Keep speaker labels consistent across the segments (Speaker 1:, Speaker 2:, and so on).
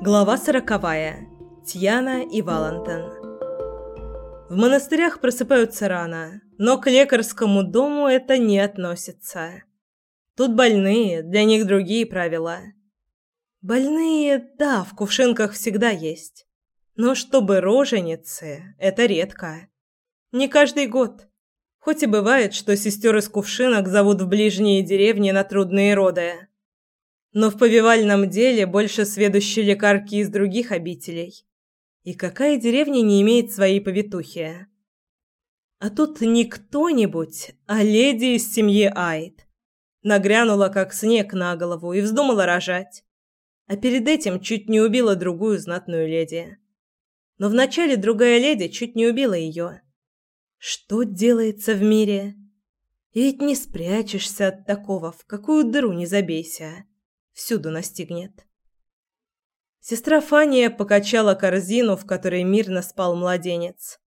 Speaker 1: Глава сороковая. Тьяна и Валентин. В монастырях просыпаются рано, но к лекарскому дому это не относится. Тут больные, для них другие правила. Больные, да, в кувшинках всегда есть. Но чтобы роженицы, это редко. Не каждый год. Хоть и бывает, что сестер из кувшинок зовут в ближние деревни на трудные роды но в повивальном деле больше сведущие лекарки из других обителей. И какая деревня не имеет своей повитухи? А тут не кто-нибудь, а леди из семьи Айд. Нагрянула, как снег на голову, и вздумала рожать. А перед этим чуть не убила другую знатную леди. Но вначале другая леди чуть не убила ее. Что делается в мире? И ведь не спрячешься от такого, в какую дыру не забейся всюду настигнет. Сестра Фания покачала корзину, в которой мирно спал младенец.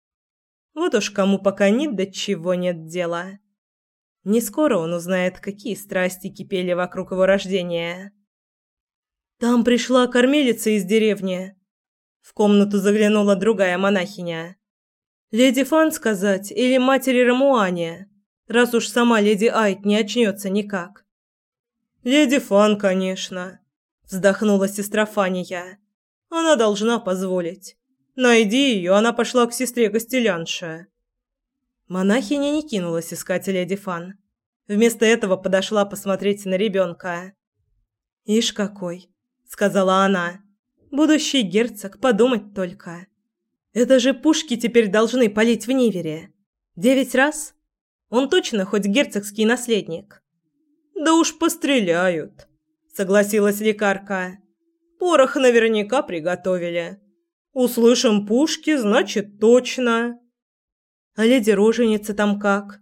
Speaker 1: Вот уж кому пока ни до чего нет дела. Не скоро он узнает, какие страсти кипели вокруг его рождения. Там пришла кормилица из деревни. В комнату заглянула другая монахиня. Леди Фан сказать или матери Рамуане, раз уж сама леди Айт не очнется никак. «Леди Фан, конечно», – вздохнула сестра Фания. «Она должна позволить. Найди ее, она пошла к сестре Костелянше». Монахиня не кинулась искать леди Фан. Вместо этого подошла посмотреть на ребенка. «Ишь какой!» – сказала она. «Будущий герцог, подумать только. Это же пушки теперь должны палить в Нивере. Девять раз? Он точно хоть герцогский наследник?» «Да уж постреляют», — согласилась лекарка. «Порох наверняка приготовили. Услышим пушки, значит, точно». «А леди роженица там как?»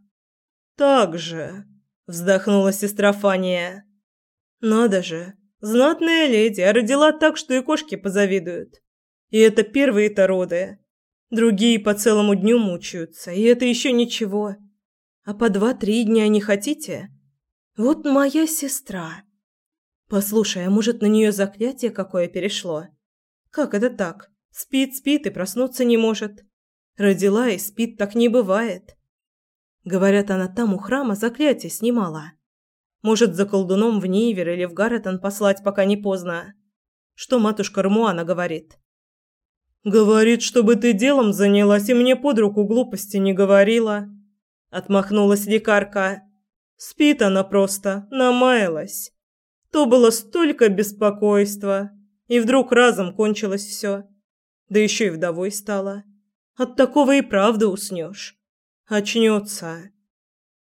Speaker 1: «Так же», — вздохнула сестра Фания. «Надо же, знатная леди, а родила так, что и кошки позавидуют. И это первые-то роды. Другие по целому дню мучаются, и это еще ничего. А по два-три дня не хотите?» Вот моя сестра. Послушай, а может, на нее заклятие какое перешло? Как это так? Спит, спит и проснуться не может. Родила и спит, так не бывает. Говорят, она там у храма заклятие снимала. Может, за колдуном в Нивер или в Гарретон послать, пока не поздно. Что матушка Рмуана говорит? Говорит, чтобы ты делом занялась и мне под руку глупости не говорила. Отмахнулась лекарка. Спит она просто, намаялась. То было столько беспокойства, и вдруг разом кончилось все. Да еще и вдовой стала. От такого и правда уснешь. Очнется.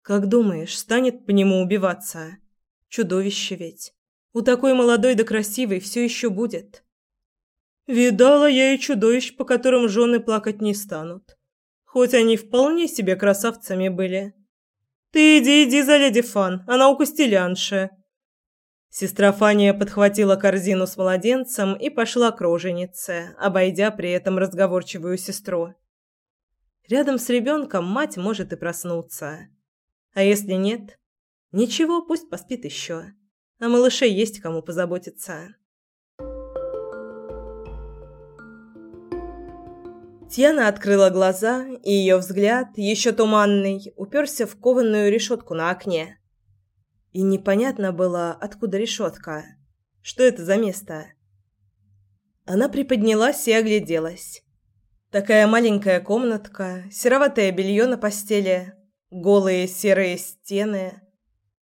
Speaker 1: Как думаешь, станет по нему убиваться? Чудовище ведь. У такой молодой да красивой все еще будет. Видала я и чудовищ, по которым жены плакать не станут. Хоть они вполне себе красавцами были. «Ты иди, иди за леди Фан, она у Костелянши». Сестра Фания подхватила корзину с младенцем и пошла к роженице, обойдя при этом разговорчивую сестру. Рядом с ребенком мать может и проснуться. А если нет? Ничего, пусть поспит еще. А малыше есть кому позаботиться. Тьяна открыла глаза, и ее взгляд, еще туманный, уперся в кованую решетку на окне. И непонятно было, откуда решетка. Что это за место? Она приподнялась и огляделась. Такая маленькая комнатка, сероватое белье на постели, голые серые стены,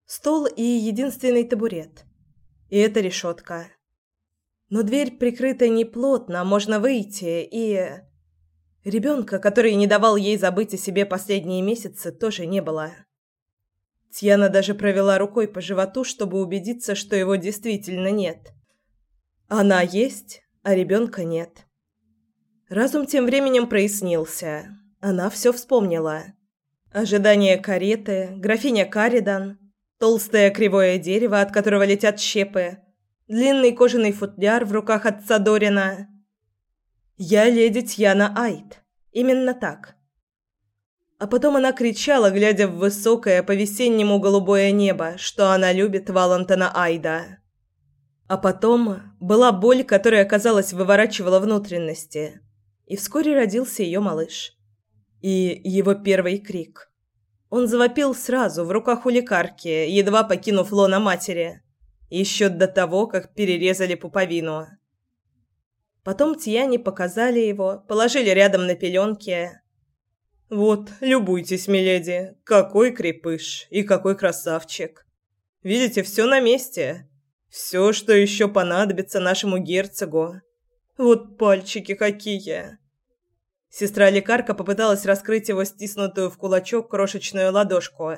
Speaker 1: стол и единственный табурет. И это решетка. Но дверь прикрыта неплотно, можно выйти и... Ребенка, который не давал ей забыть о себе последние месяцы, тоже не было. Тьяна даже провела рукой по животу, чтобы убедиться, что его действительно нет. Она есть, а ребенка нет. Разум тем временем прояснился. Она все вспомнила. Ожидание кареты, графиня Каридан, толстое кривое дерево, от которого летят щепы, длинный кожаный футляр в руках отца Дорина – «Я леди Тьяна Айт. Именно так». А потом она кричала, глядя в высокое по-весеннему голубое небо, что она любит Валентина Айда. А потом была боль, которая, казалось, выворачивала внутренности. И вскоре родился ее малыш. И его первый крик. Он завопил сразу, в руках у лекарки, едва покинув лона матери. Еще до того, как перерезали пуповину. Потом Тьяне показали его, положили рядом на пеленке. «Вот, любуйтесь, миледи, какой крепыш и какой красавчик. Видите, все на месте. Все, что еще понадобится нашему герцогу. Вот пальчики какие!» Сестра-лекарка попыталась раскрыть его стиснутую в кулачок крошечную ладошку.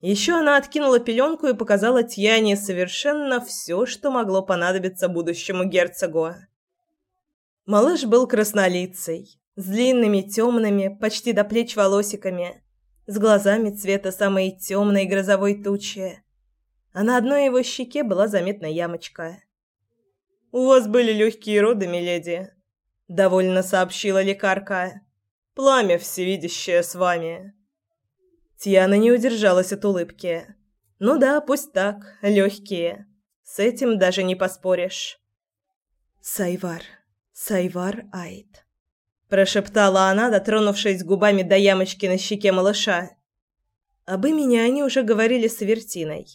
Speaker 1: Еще она откинула пеленку и показала Тьяне совершенно все, что могло понадобиться будущему герцогу. Малыш был краснолицей, с длинными темными, почти до плеч волосиками, с глазами цвета самой темной грозовой тучи. А на одной его щеке была заметна ямочка. «У вас были легкие роды, миледи», — довольно сообщила лекарка. «Пламя всевидящее с вами». Тьяна не удержалась от улыбки. «Ну да, пусть так, легкие. С этим даже не поспоришь». «Сайвар, Сайвар Айт», — прошептала она, дотронувшись губами до ямочки на щеке малыша. Об имени они уже говорили с Вертиной.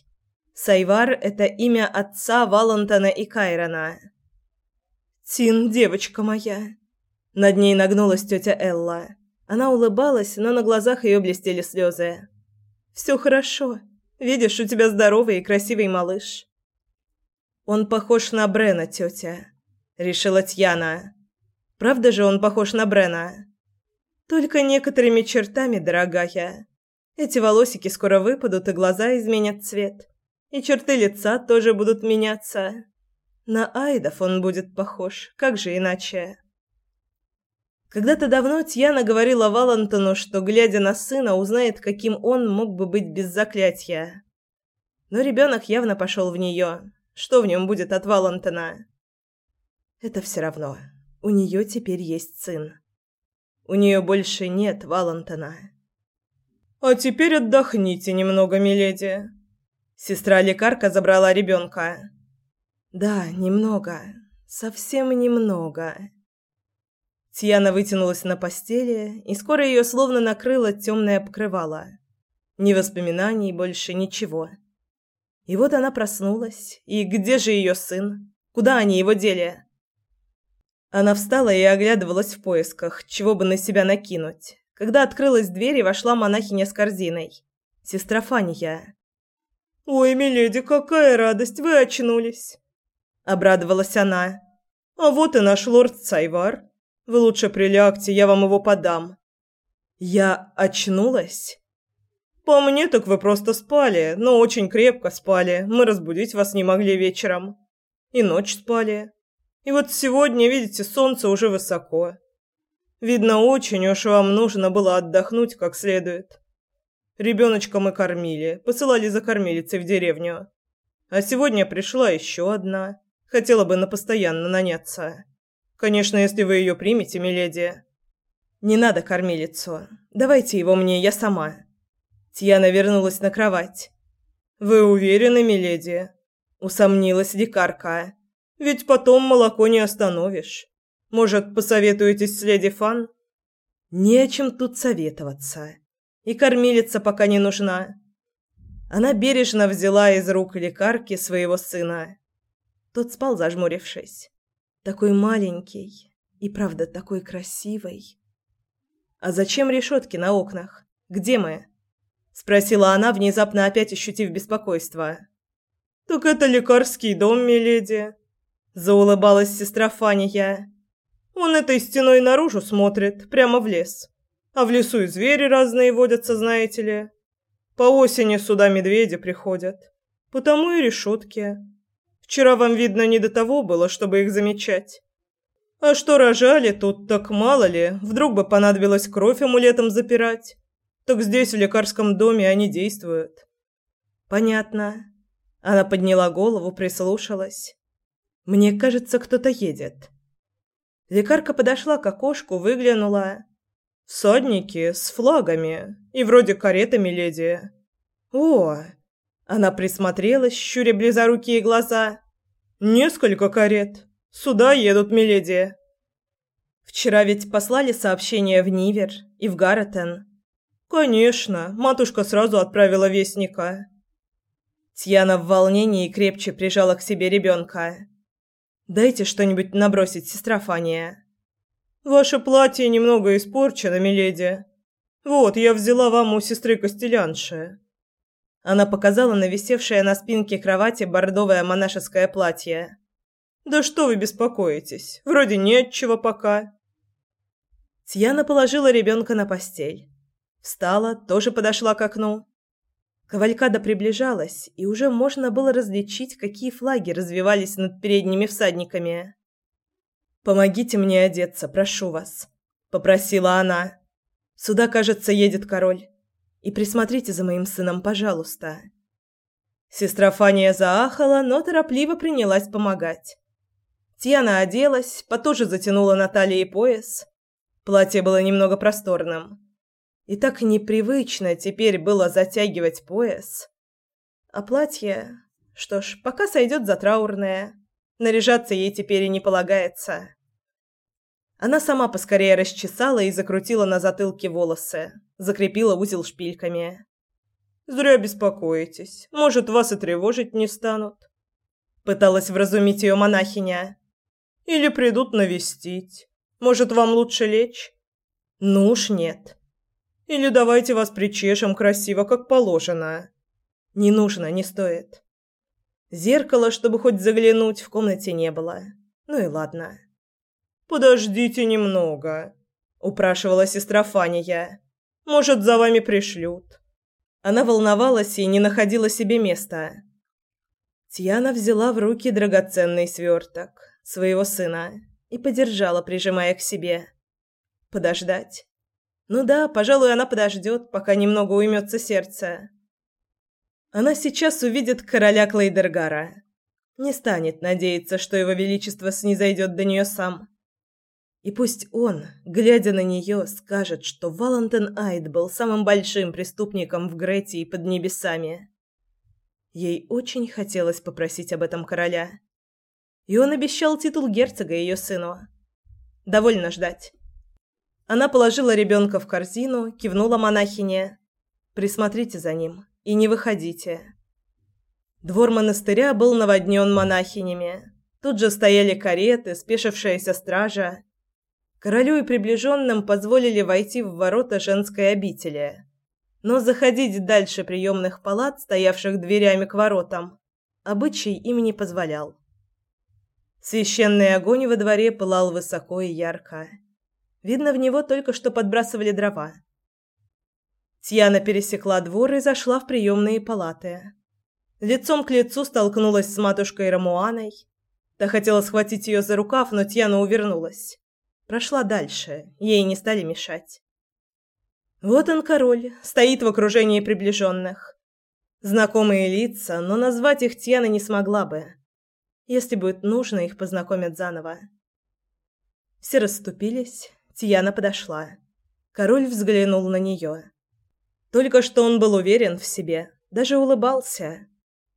Speaker 1: Сайвар — это имя отца Валентона и Кайрона. «Тин, девочка моя!» Над ней нагнулась тетя Элла. Она улыбалась, но на глазах ее блестели слезы. «Все хорошо. Видишь, у тебя здоровый и красивый малыш». «Он похож на Брена, тетя», — решила Тьяна. «Правда же он похож на Брена?» «Только некоторыми чертами, дорогая. Эти волосики скоро выпадут, и глаза изменят цвет. И черты лица тоже будут меняться. На Айдов он будет похож, как же иначе?» Когда-то давно Тьяна говорила Валентону, что, глядя на сына, узнает, каким он мог бы быть без заклятия. Но ребенок явно пошел в нее. Что в нем будет от Валентона? Это все равно. У нее теперь есть сын. У нее больше нет Валентона. «А теперь отдохните немного, миледи». Сестра-лекарка забрала ребенка. «Да, немного. Совсем немного». Тьяна вытянулась на постели, и скоро ее словно накрыло темное покрывало. Ни воспоминаний, больше ничего. И вот она проснулась. И где же ее сын? Куда они его дели? Она встала и оглядывалась в поисках, чего бы на себя накинуть. Когда открылась дверь и вошла монахиня с корзиной. Сестра Фания. «Ой, миледи, какая радость, вы очнулись!» Обрадовалась она. «А вот и наш лорд Сайвар. Вы лучше прилягте, я вам его подам». «Я очнулась?» «По мне, так вы просто спали, но очень крепко спали. Мы разбудить вас не могли вечером. И ночь спали. И вот сегодня, видите, солнце уже высоко. Видно, очень уж вам нужно было отдохнуть как следует. Ребеночка мы кормили, посылали за кормилицей в деревню. А сегодня пришла еще одна. Хотела бы на постоянно наняться». Конечно, если вы ее примете, миледи. Не надо кормилицу. Давайте его мне, я сама. Тьяна вернулась на кровать. Вы уверены, миледи? Усомнилась лекарка. Ведь потом молоко не остановишь. Может, посоветуетесь с леди Фан? Не о чем тут советоваться. И кормилица пока не нужна. Она бережно взяла из рук лекарки своего сына. Тот спал, зажмурившись. Такой маленький и, правда, такой красивый. «А зачем решетки на окнах? Где мы?» – спросила она, внезапно опять ощутив беспокойство. «Так это лекарский дом, миледи», – заулыбалась сестра Фания. «Он этой стеной наружу смотрит, прямо в лес. А в лесу и звери разные водятся, знаете ли. По осени сюда медведи приходят. Потому и решетки. Вчера вам, видно, не до того было, чтобы их замечать. А что рожали тут, так мало ли, вдруг бы понадобилось кровь амулетом запирать. Так здесь, в лекарском доме, они действуют. Понятно. Она подняла голову, прислушалась. Мне кажется, кто-то едет. Лекарка подошла к окошку, выглянула. Всадники с флагами и вроде каретами леди. О, она присмотрелась, щуря близорукие глаза. Несколько карет. Сюда едут миледи. Вчера ведь послали сообщение в Нивер и в Гарретен. Конечно, матушка сразу отправила вестника. Тьяна в волнении крепче прижала к себе ребенка. Дайте что-нибудь набросить, сестра Фания. Ваше платье немного испорчено, миледи. Вот, я взяла вам у сестры Костелянши. Она показала на висевшее на спинке кровати бордовое монашеское платье. Да что вы беспокоитесь? Вроде нет чего пока. Тьяна положила ребенка на постель. Встала, тоже подошла к окну. Кавалькада приближалась, и уже можно было различить, какие флаги развивались над передними всадниками. «Помогите мне одеться, прошу вас», — попросила она. «Сюда, кажется, едет король. И присмотрите за моим сыном, пожалуйста». Сестра Фания заахала, но торопливо принялась помогать. Тьяна оделась, потуже затянула на талии пояс. Платье было немного просторным. И так непривычно теперь было затягивать пояс. А платье... Что ж, пока сойдет за траурное. Наряжаться ей теперь и не полагается. Она сама поскорее расчесала и закрутила на затылке волосы, закрепила узел шпильками. «Зря беспокоитесь. Может, вас и тревожить не станут». Пыталась вразумить ее монахиня. «Или придут навестить. Может, вам лучше лечь?» «Ну уж нет. Или давайте вас причешем красиво, как положено». «Не нужно, не стоит». Зеркала, чтобы хоть заглянуть, в комнате не было. Ну и ладно. «Подождите немного», — упрашивала сестра Фания. «Может, за вами пришлют». Она волновалась и не находила себе места. Тьяна взяла в руки драгоценный сверток своего сына и подержала, прижимая к себе. Подождать. Ну да, пожалуй, она подождет, пока немного уймется сердце. Она сейчас увидит короля Клейдергара. Не станет надеяться, что его величество снизойдет до нее сам. И пусть он, глядя на нее, скажет, что Валентин Айд был самым большим преступником в Гретии под небесами. Ей очень хотелось попросить об этом короля. И он обещал титул герцога ее сыну. Довольно ждать. Она положила ребенка в корзину, кивнула монахине. «Присмотрите за ним и не выходите». Двор монастыря был наводнен монахинями. Тут же стояли кареты, спешившаяся стража. Королю и приближенным позволили войти в ворота женской обители. Но заходить дальше приемных палат, стоявших дверями к воротам, обычай им не позволял. Священный огонь во дворе пылал высоко и ярко. Видно, в него только что подбрасывали дрова. Тьяна пересекла двор и зашла в приемные палаты. Лицом к лицу столкнулась с матушкой Рамуаной. Та хотела схватить ее за рукав, но Тьяна увернулась. Прошла дальше, ей не стали мешать. Вот он, король, стоит в окружении приближенных. Знакомые лица, но назвать их Тьяна не смогла бы. Если будет нужно, их познакомят заново. Все расступились, Тьяна подошла. Король взглянул на нее. Только что он был уверен в себе, даже улыбался.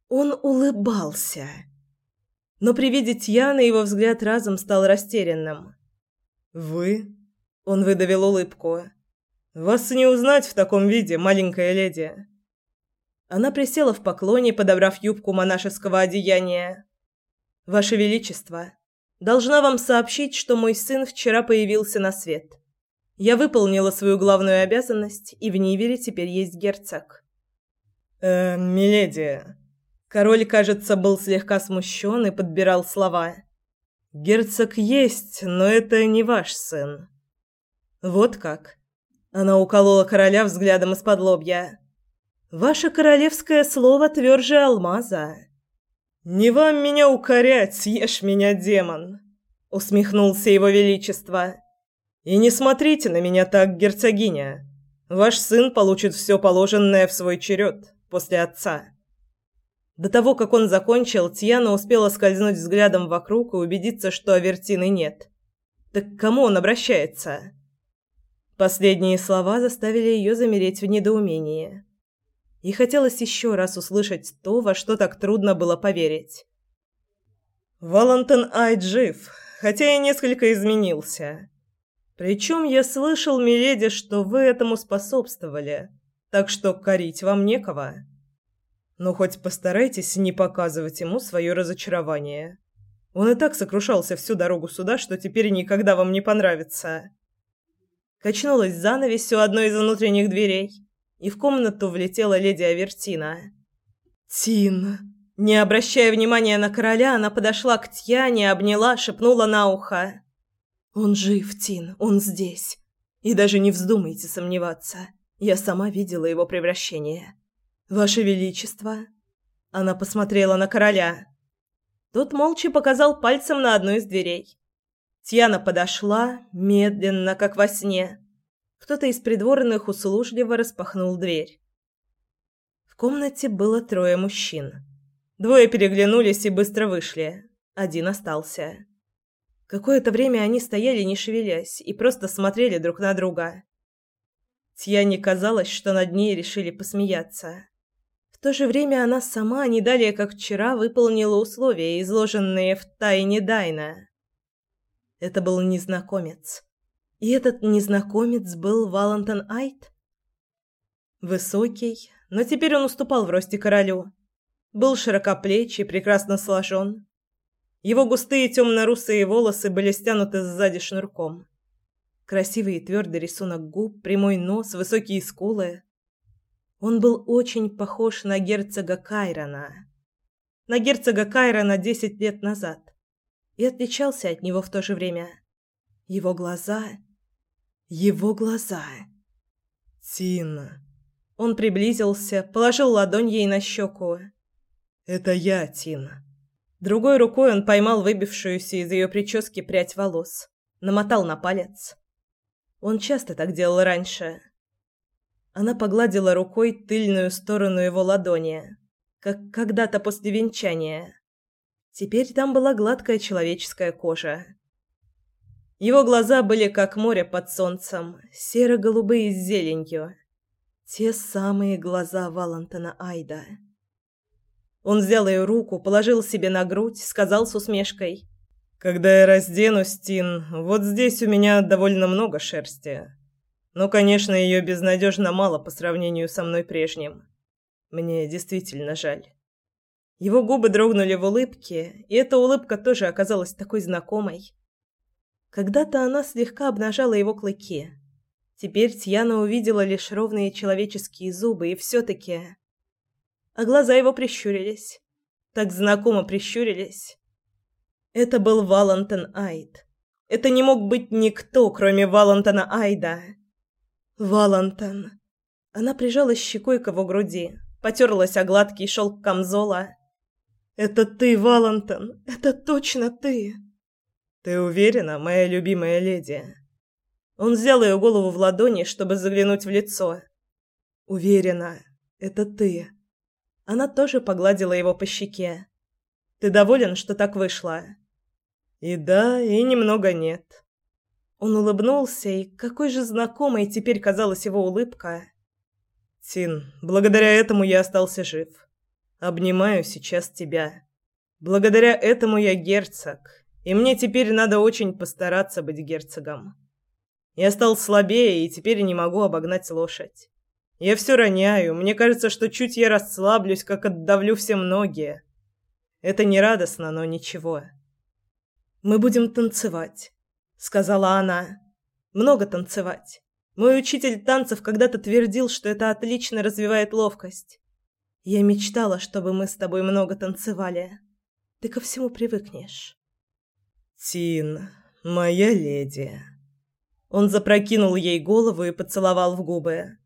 Speaker 1: Он улыбался. Но при виде Тьяны его взгляд разом стал растерянным. «Вы?» Он выдавил улыбку. «Вас не узнать в таком виде, маленькая леди». Она присела в поклоне, подобрав юбку монашеского одеяния. «Ваше Величество, должна вам сообщить, что мой сын вчера появился на свет. Я выполнила свою главную обязанность, и в Нивере теперь есть герцог». «Э, миледи...» Король, кажется, был слегка смущен и подбирал слова. Герцог есть, но это не ваш сын. Вот как. Она уколола короля взглядом из-под лобья. Ваше королевское слово тверже алмаза. Не вам меня укорять, съешь меня, демон, усмехнулся его величество. И не смотрите на меня так, герцогиня. Ваш сын получит все положенное в свой черед после отца. До того, как он закончил, Тьяна успела скользнуть взглядом вокруг и убедиться, что Авертины нет. Так к кому он обращается? Последние слова заставили ее замереть в недоумении. И хотелось еще раз услышать то, во что так трудно было поверить. Валентин Айд жив, хотя и несколько изменился. Причем я слышал, миледи, что вы этому способствовали, так что корить вам некого. Но хоть постарайтесь не показывать ему свое разочарование. Он и так сокрушался всю дорогу сюда, что теперь никогда вам не понравится. Качнулась у одной из внутренних дверей, и в комнату влетела леди Авертина. «Тин!» Не обращая внимания на короля, она подошла к Тьяне, обняла, шепнула на ухо. «Он жив, Тин, он здесь. И даже не вздумайте сомневаться. Я сама видела его превращение. Ваше Величество!» Она посмотрела на короля. Тот молча показал пальцем на одну из дверей. Тьяна подошла, медленно, как во сне. Кто-то из придворных услужливо распахнул дверь. В комнате было трое мужчин. Двое переглянулись и быстро вышли. Один остался. Какое-то время они стояли, не шевелясь, и просто смотрели друг на друга. Тьяне казалось, что над ней решили посмеяться. В то же время она сама, не далее как вчера, выполнила условия, изложенные в тайне Дайна. Это был незнакомец. И этот незнакомец был Валентин Айт? Высокий, но теперь он уступал в росте королю был широкоплечий, прекрасно сложен. Его густые темно-русые волосы были стянуты сзади шнурком. Красивый и твердый рисунок губ, прямой нос, высокие скулы. Он был очень похож на герцога Кайрона. На герцога Кайрона десять лет назад. И отличался от него в то же время. Его глаза... Его глаза... Тина. Он приблизился, положил ладонь ей на щеку. «Это я, Тина». Другой рукой он поймал выбившуюся из ее прически прядь волос, намотал на палец. Он часто так делал раньше. Она погладила рукой тыльную сторону его ладони, как когда-то после венчания. Теперь там была гладкая человеческая кожа. Его глаза были как море под солнцем, серо-голубые с зеленью. Те самые глаза Валентина Айда. Он взял ее руку, положил себе на грудь, сказал с усмешкой. «Когда я разденусь, Тин, вот здесь у меня довольно много шерсти. Но, конечно, ее безнадежно мало по сравнению со мной прежним. Мне действительно жаль». Его губы дрогнули в улыбке, и эта улыбка тоже оказалась такой знакомой. Когда-то она слегка обнажала его клыки. Теперь Тьяна увидела лишь ровные человеческие зубы, и все-таки а глаза его прищурились. Так знакомо прищурились. Это был Валентин Айд. Это не мог быть никто, кроме Валентина Айда. Валентин. Она прижала щекой к его груди, потерлась о гладкий шелк камзола. «Это ты, Валентин! Это точно ты!» «Ты уверена, моя любимая леди?» Он взял ее голову в ладони, чтобы заглянуть в лицо. «Уверена, это ты!» Она тоже погладила его по щеке. «Ты доволен, что так вышло?» «И да, и немного нет». Он улыбнулся, и какой же знакомой теперь казалась его улыбка. «Тин, благодаря этому я остался жив. Обнимаю сейчас тебя. Благодаря этому я герцог, и мне теперь надо очень постараться быть герцогом. Я стал слабее и теперь не могу обогнать лошадь. Я все роняю. Мне кажется, что чуть я расслаблюсь, как отдавлю все многие. Это не радостно, но ничего. Мы будем танцевать, сказала она. Много танцевать. Мой учитель танцев когда-то твердил, что это отлично развивает ловкость. Я мечтала, чтобы мы с тобой много танцевали. Ты ко всему привыкнешь. Тин, моя леди. Он запрокинул ей голову и поцеловал в губы.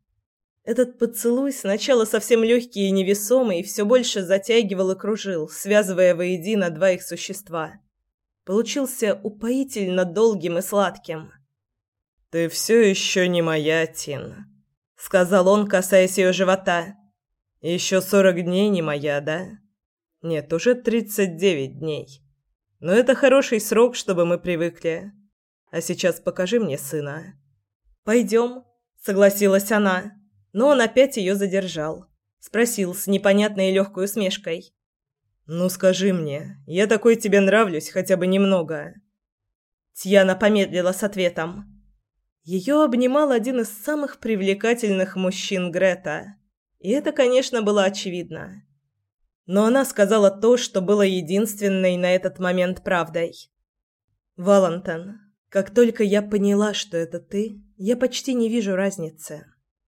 Speaker 1: Этот поцелуй сначала совсем легкий и невесомый, все больше затягивал и кружил, связывая воедино два их существа. Получился упоительно долгим и сладким. «Ты все еще не моя, Тин», — сказал он, касаясь ее живота. «Еще сорок дней не моя, да?» «Нет, уже тридцать девять дней. Но это хороший срок, чтобы мы привыкли. А сейчас покажи мне сына». «Пойдем», — согласилась она но он опять ее задержал. Спросил с непонятной легкой усмешкой. Ну скажи мне, я такой тебе нравлюсь хотя бы немного. Тьяна помедлила с ответом. Ее обнимал один из самых привлекательных мужчин Грета. И это, конечно, было очевидно. Но она сказала то, что было единственной на этот момент правдой. «Валентин, как только я поняла, что это ты, я почти не вижу разницы».